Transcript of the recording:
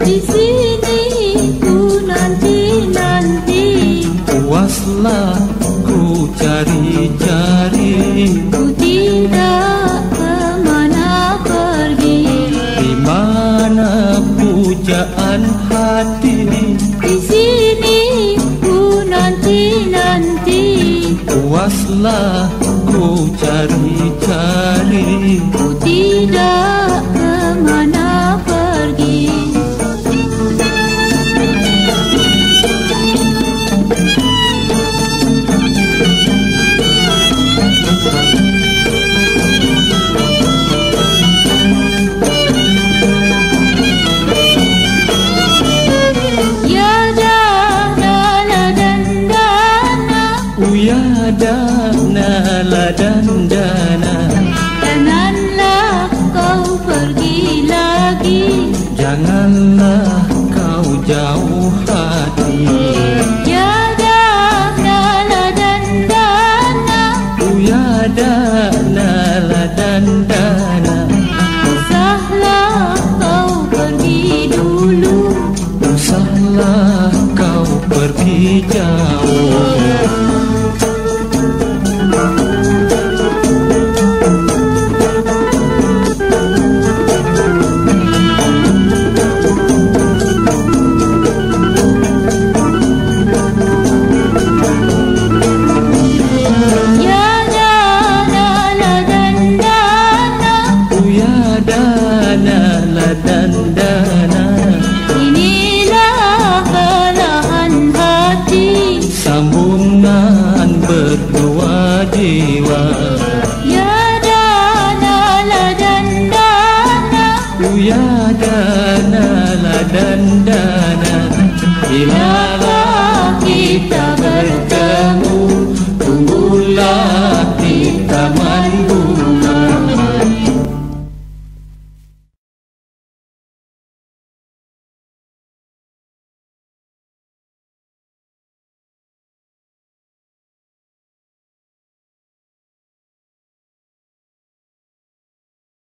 di sini ku nanti nanti. Puaslah ku cari cari ku tidak kemana pergi. Di mana pujaan hati? Di sini ku nanti nanti. Puaslah ku cari cari ku tidak Uya dana la dan dana Janganlah kau pergi lagi. Janganlah kau jauh hati. Uya dana la dan dana Uya dana chào jiwa. Ya dana la dan dana Ya dana la dan dana Bila kita